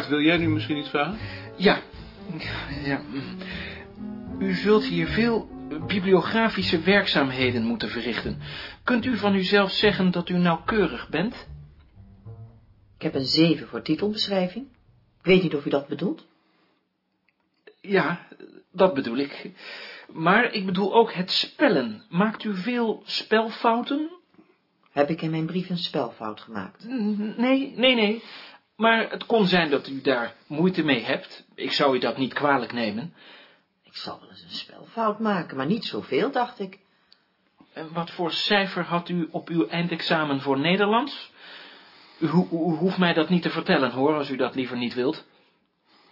Bart, wil jij nu misschien iets vragen? Ja. ja. U zult hier veel bibliografische werkzaamheden moeten verrichten. Kunt u van uzelf zeggen dat u nauwkeurig bent? Ik heb een 7 voor titelbeschrijving. Ik weet niet of u dat bedoelt. Ja, dat bedoel ik. Maar ik bedoel ook het spellen. Maakt u veel spelfouten? Heb ik in mijn brief een spelfout gemaakt? Nee, nee, nee. Maar het kon zijn dat u daar moeite mee hebt. Ik zou u dat niet kwalijk nemen. Ik zal wel eens een spelfout maken, maar niet zoveel, dacht ik. En wat voor cijfer had u op uw eindexamen voor Nederlands? U, u, u hoeft mij dat niet te vertellen, hoor, als u dat liever niet wilt.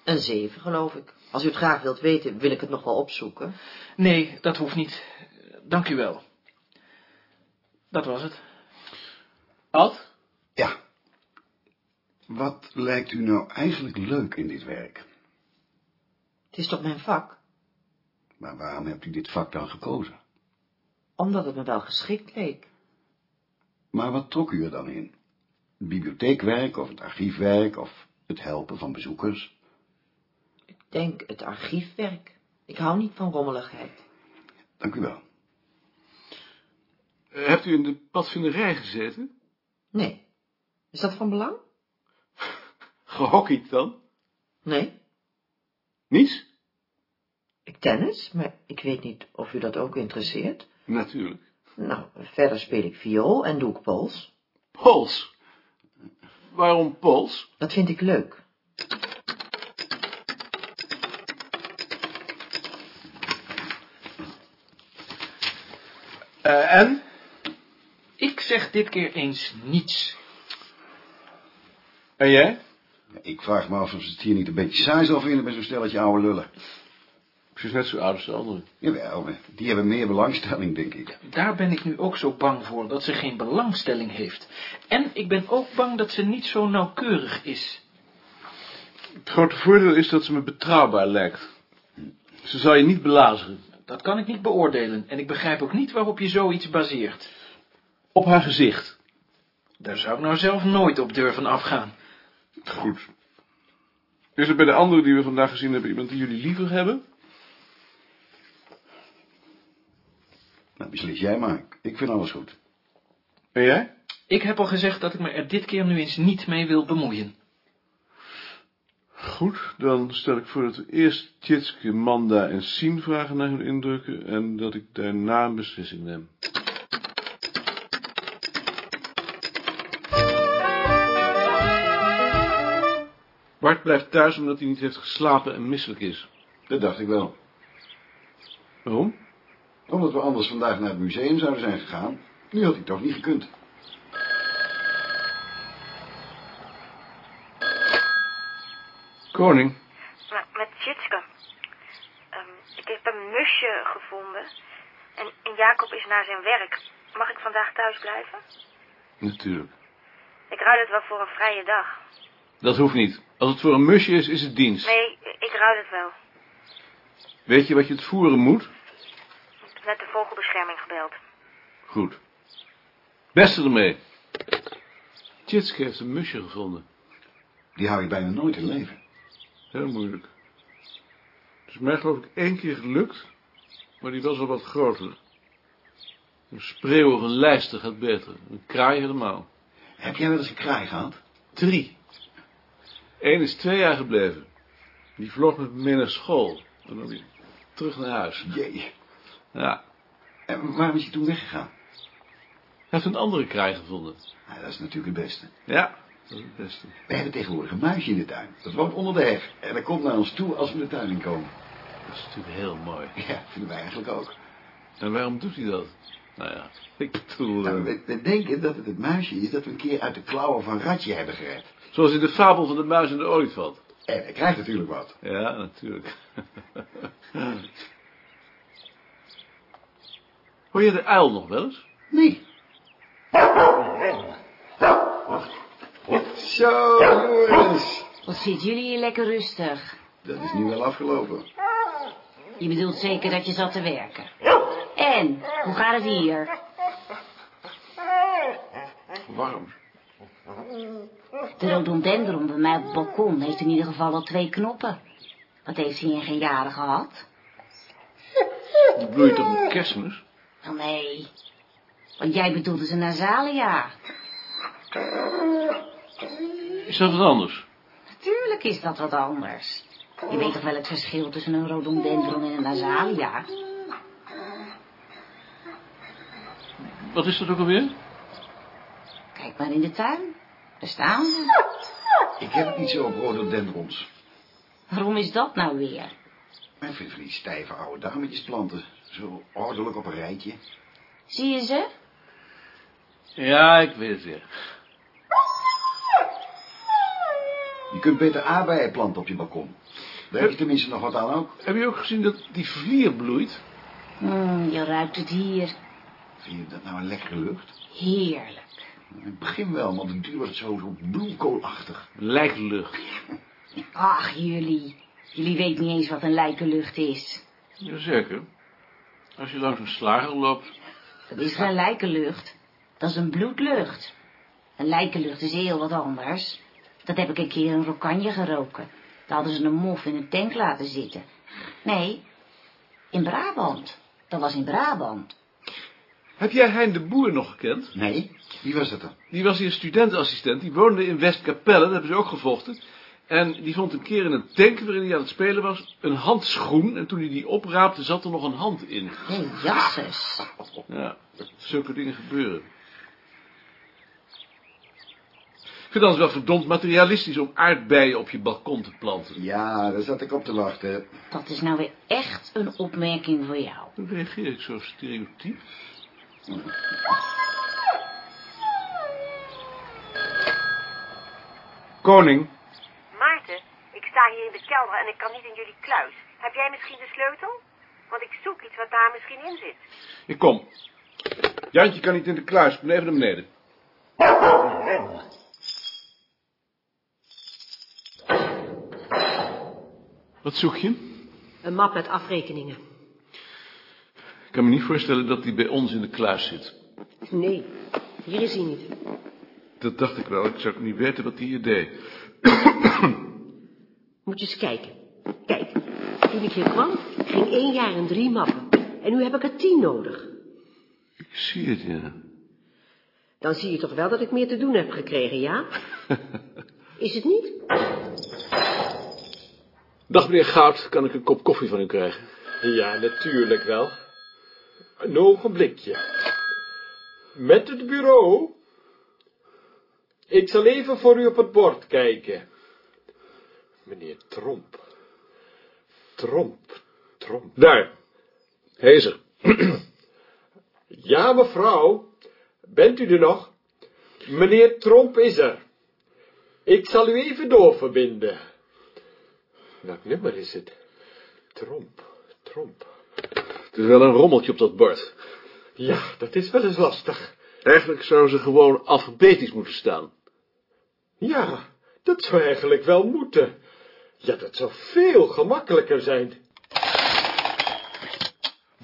Een 7, geloof ik. Als u het graag wilt weten, wil ik het nog wel opzoeken. Nee, dat hoeft niet. Dank u wel. Dat was het. Ad? Wat lijkt u nou eigenlijk leuk in dit werk? Het is toch mijn vak? Maar waarom hebt u dit vak dan gekozen? Omdat het me wel geschikt leek. Maar wat trok u er dan in? Het bibliotheekwerk of het archiefwerk of het helpen van bezoekers? Ik denk het archiefwerk. Ik hou niet van rommeligheid. Dank u wel. Eh, hebt u in de padvinderij gezeten? Nee. Is dat van belang? Gehockeyd dan? Nee. Niets? Ik tennis, maar ik weet niet of u dat ook interesseert. Natuurlijk. Nou, verder speel ik viool en doe ik pols. Pols. Waarom pols? Dat vind ik leuk. Uh, en? Ik zeg dit keer eens niets. En jij? Ik vraag me af of ze het hier niet een beetje saai zal vinden bij zo'n stelletje oude lullen. Ze is net zo oud als de anderen. Jawel, maar die hebben meer belangstelling, denk ik. Daar ben ik nu ook zo bang voor, dat ze geen belangstelling heeft. En ik ben ook bang dat ze niet zo nauwkeurig is. Het grote voordeel is dat ze me betrouwbaar lijkt. Ze zal je niet belazeren. Dat kan ik niet beoordelen. En ik begrijp ook niet waarop je zoiets baseert. Op haar gezicht. Daar zou ik nou zelf nooit op durven afgaan. Goed. Is er bij de anderen die we vandaag gezien hebben iemand die jullie liever hebben? Nou, beslis jij maar. Ik vind alles goed. En jij? Ik heb al gezegd dat ik me er dit keer nu eens niet mee wil bemoeien. Goed, dan stel ik voor dat we eerst Tjitske, Manda en Sien vragen naar hun indrukken en dat ik daarna een beslissing neem. Bart blijft thuis omdat hij niet heeft geslapen en misselijk is. Dat dacht ik wel. Waarom? Omdat we anders vandaag naar het museum zouden zijn gegaan. Nu had hij toch niet gekund. Koning, Maar met Tjitske. Ehm, ik heb een musje gevonden. En, en Jacob is naar zijn werk. Mag ik vandaag thuis blijven? natuurlijk. Ik ruil het wel voor een vrije dag. Dat hoeft niet. Als het voor een musje is, is het dienst. Nee, ik ruil het wel. Weet je wat je het voeren moet? Ik heb net de vogelbescherming gebeld. Goed. Beste ermee. Tjitske heeft een musje gevonden. Die hou je bijna nooit in leven. Heel moeilijk. Het is mij geloof ik één keer gelukt, maar die was al wat groter. Een spreeuw of een lijster gaat beter. Een kraai helemaal. Heb jij wel eens een kraai gehad? Drie. Eén is twee jaar gebleven. Die vloog met me mee naar school. En dan weer terug naar huis. Jee. Ja. En waarom is hij toen weggegaan? Hij heeft een andere kraai gevonden. Nou, dat is natuurlijk het beste. Ja, dat is het beste. We hebben tegenwoordig een muisje in de tuin. Dat woont onder de heg. En dat komt naar ons toe als we de tuin in komen. Dat is natuurlijk heel mooi. Ja, vinden wij eigenlijk ook. En waarom doet hij dat? Nou ja, ik bedoel... Nou, eh, we, we denken dat het het muisje is dat we een keer uit de klauwen van Ratje hebben gered. Zoals in de fabel van de muis en de olifant. En hij krijgt natuurlijk wat. Ja, natuurlijk. Hoor je de uil nog wel eens? Nee. Zo, jongens. Wat zitten jullie hier lekker rustig? Dat is nu wel afgelopen. Je bedoelt zeker dat je zat te werken. En, hoe gaat het hier? Warm. De rhododendron bij mij op het balkon heeft in ieder geval al twee knoppen. Wat heeft hij in geen jaren gehad? Die bloeit toch met kerstmis? Oh nee. Want jij bedoelde ze Nazalia. Is dat wat anders? Natuurlijk is dat wat anders. Je weet toch wel het verschil tussen een rhododendron en een Nazalia? Wat is dat ook alweer? Kijk maar in de tuin. Daar staan ze. Ik heb het niet zo op rhododendrons. Waarom is dat nou weer? Ik vind van die stijve oude dametjes planten. Zo ordelijk op een rijtje. Zie je ze? Ja, ik weet het weer. Je kunt beter aardbeien planten op je balkon. Daar heb je tenminste nog wat aan ook. Heb je ook gezien dat die vlier bloeit? Hmm, je ruikt het hier. Vind je dat nou een lekkere lucht? Heerlijk. In het begin wel, wordt het zo, zo bloemkoolachtig. Lijklucht. Ach, jullie. Jullie weten niet eens wat een lijkenlucht is. Jazeker. Als je langs een slager loopt. Dat is geen lijkenlucht. Dat is een bloedlucht. Een lijkenlucht is heel wat anders. Dat heb ik een keer in Rokanje geroken. Daar hadden ze een mof in een tank laten zitten. Nee, in Brabant. Dat was in Brabant. Heb jij Hein de Boer nog gekend? Nee? Wie was dat dan? Die was hier studentenassistent. Die woonde in Westkapelle. Dat hebben ze ook gevochten. En die vond een keer in een tank waarin hij aan het spelen was... een handschoen. En toen hij die opraapte, zat er nog een hand in. Hé, jasses. Ja, zulke dingen gebeuren. Ik vind het anders wel verdomd materialistisch om aardbeien op je balkon te planten. Ja, daar zat ik op te wachten. Dat is nou weer echt een opmerking voor jou. Hoe reageer ik zo stereotyp? Koning, Maarten, ik sta hier in de kelder en ik kan niet in jullie kluis. Heb jij misschien de sleutel? Want ik zoek iets wat daar misschien in zit. ik kom. Jantje kan niet in de kluis, ik ben even naar beneden. Wat zoek je? Een map met afrekeningen. Ik kan me niet voorstellen dat die bij ons in de kluis zit. Nee, hier is hij niet. Dat dacht ik wel, ik zou niet weten wat hij hier deed. Moet je eens kijken. Kijk, toen ik hier kwam, ging één jaar in drie mappen. En nu heb ik er tien nodig. Ik zie het, ja. Dan zie je toch wel dat ik meer te doen heb gekregen, ja? Is het niet? Dag meneer Goud, kan ik een kop koffie van u krijgen? Ja, natuurlijk wel. Een ogenblikje. Met het bureau? Ik zal even voor u op het bord kijken. Meneer Tromp. Tromp, Tromp. Daar, hij is er. Ja, mevrouw. Bent u er nog? Meneer Tromp is er. Ik zal u even doorverbinden. Welk nummer is het? Tromp, Tromp. Het is wel een rommeltje op dat bord. Ja, dat is wel eens lastig. Eigenlijk zou ze gewoon alfabetisch moeten staan. Ja, dat zou eigenlijk wel moeten. Ja, dat zou veel gemakkelijker zijn.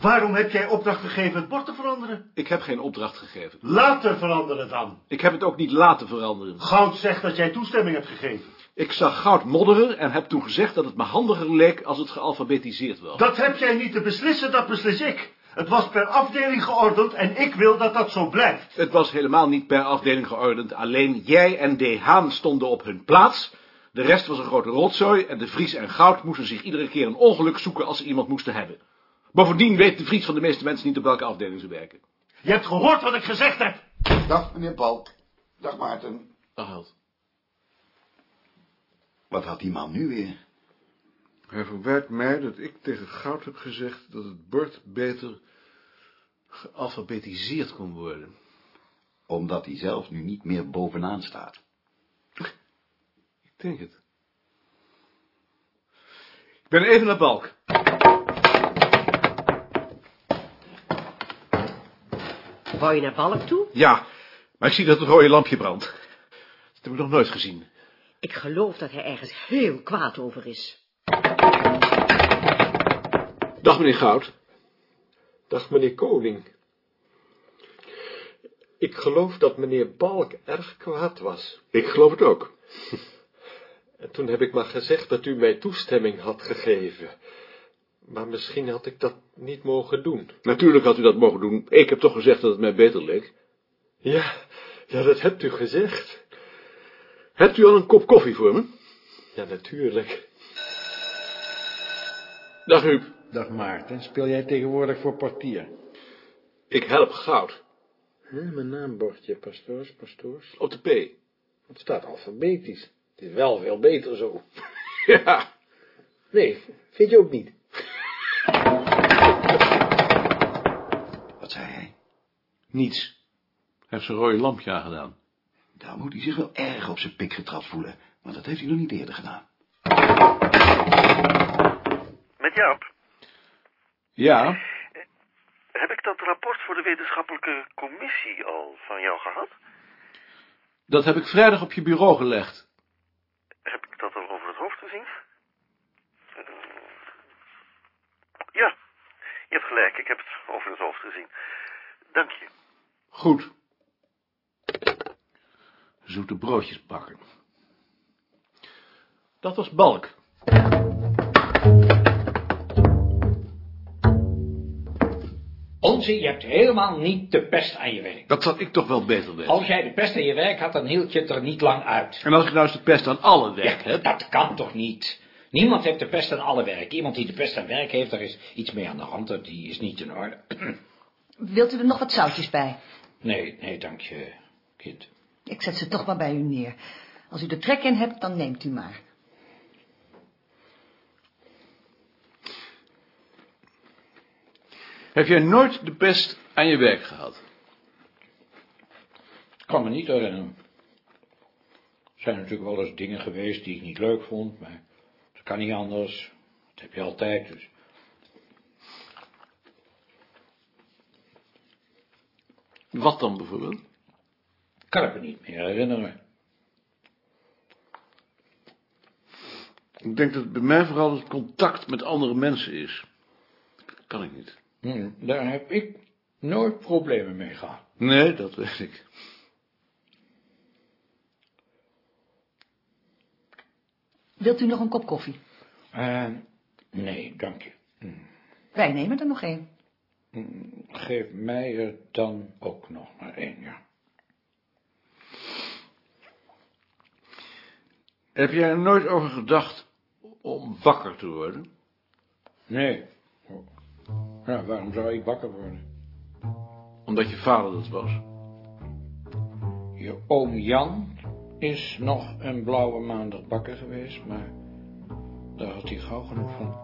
Waarom heb jij opdracht gegeven het bord te veranderen? Ik heb geen opdracht gegeven. Laten veranderen dan. Ik heb het ook niet laten veranderen. Goud zegt dat jij toestemming hebt gegeven. Ik zag goud modderen en heb toen gezegd dat het me handiger leek als het gealfabetiseerd was. Dat heb jij niet te beslissen, dat beslis ik. Het was per afdeling geordend en ik wil dat dat zo blijft. Het was helemaal niet per afdeling geordend. Alleen jij en De Haan stonden op hun plaats. De rest was een grote rotzooi en de Vries en Goud moesten zich iedere keer een ongeluk zoeken als ze iemand moesten hebben. Bovendien weet de Vries van de meeste mensen niet op welke afdeling ze werken. Je hebt gehoord wat ik gezegd heb. Dag, meneer Paul. Dag, Maarten. Dag, Held. Wat had die man nu weer? Hij verwijt mij dat ik tegen Goud heb gezegd dat het bord beter gealfabetiseerd kon worden. Omdat hij zelf nu niet meer bovenaan staat. Ik denk het. Ik ben even naar Balk. Wou je naar Balk toe? Ja, maar ik zie dat het rode lampje brandt. Dat heb ik nog nooit gezien. Ik geloof dat hij ergens heel kwaad over is. Dag, meneer Goud. Dag, meneer Koning. Ik geloof dat meneer Balk erg kwaad was. Ik geloof het ook. En toen heb ik maar gezegd dat u mij toestemming had gegeven. Maar misschien had ik dat niet mogen doen. Natuurlijk had u dat mogen doen. Ik heb toch gezegd dat het mij beter leek. Ja, ja, dat hebt u gezegd. Hebt u al een kop koffie voor me? Ja, natuurlijk. Dag Huub. Dag Maarten, speel jij tegenwoordig voor portier? Ik help goud. Huh, mijn naambordje, pastoors, pastoors. Op de P. Het staat alfabetisch. Het is wel veel beter zo. Ja. Nee, vind je ook niet? Wat zei hij? Niets. Hij heeft zijn rode lampje aangedaan. Daar moet hij zich wel erg op zijn pik getrapt voelen, want dat heeft hij nog niet eerder gedaan. Met Jaap, Ja, heb ik dat rapport voor de wetenschappelijke commissie al van jou gehad? dat heb ik vrijdag op je bureau gelegd. Heb ik dat al over het hoofd gezien? Eh, ja, je hebt gelijk, ik heb het over het hoofd gezien. Dank je. Goed. Zoete broodjes bakken. Dat was Balk. Onzin, je hebt helemaal niet de pest aan je werk. Dat zal ik toch wel beter weten. Als jij de pest aan je werk had, dan hield je het er niet lang uit. En als ik nou eens de pest aan alle werk Ja, heb... dat kan toch niet? Niemand heeft de pest aan alle werk. Iemand die de pest aan werk heeft, daar is iets mee aan de hand. Dat Die is niet in orde. Wilt u er nog wat zoutjes bij? Nee, nee, dank je, kind. Ik zet ze toch maar bij u neer. Als u er trek in hebt, dan neemt u maar. Heb jij nooit de pest aan je werk gehad? Ik kan me niet herinneren. Er zijn natuurlijk wel eens dingen geweest die ik niet leuk vond, maar dat kan niet anders. Dat heb je altijd, dus. Wat dan bijvoorbeeld? Kan ik me niet meer herinneren. Ik denk dat het bij mij vooral het contact met andere mensen is. Dat kan ik niet. Hm, daar heb ik nooit problemen mee gehad. Nee, dat weet ik. Wilt u nog een kop koffie? Eh, nee, dank je. Wij nemen er nog één. Geef mij er dan ook nog maar één, ja. Heb jij er nooit over gedacht om wakker te worden? Nee. Ja, waarom zou ik wakker worden? Omdat je vader dat was. Je oom Jan is nog een blauwe maandag bakker geweest, maar daar had hij gauw genoeg van.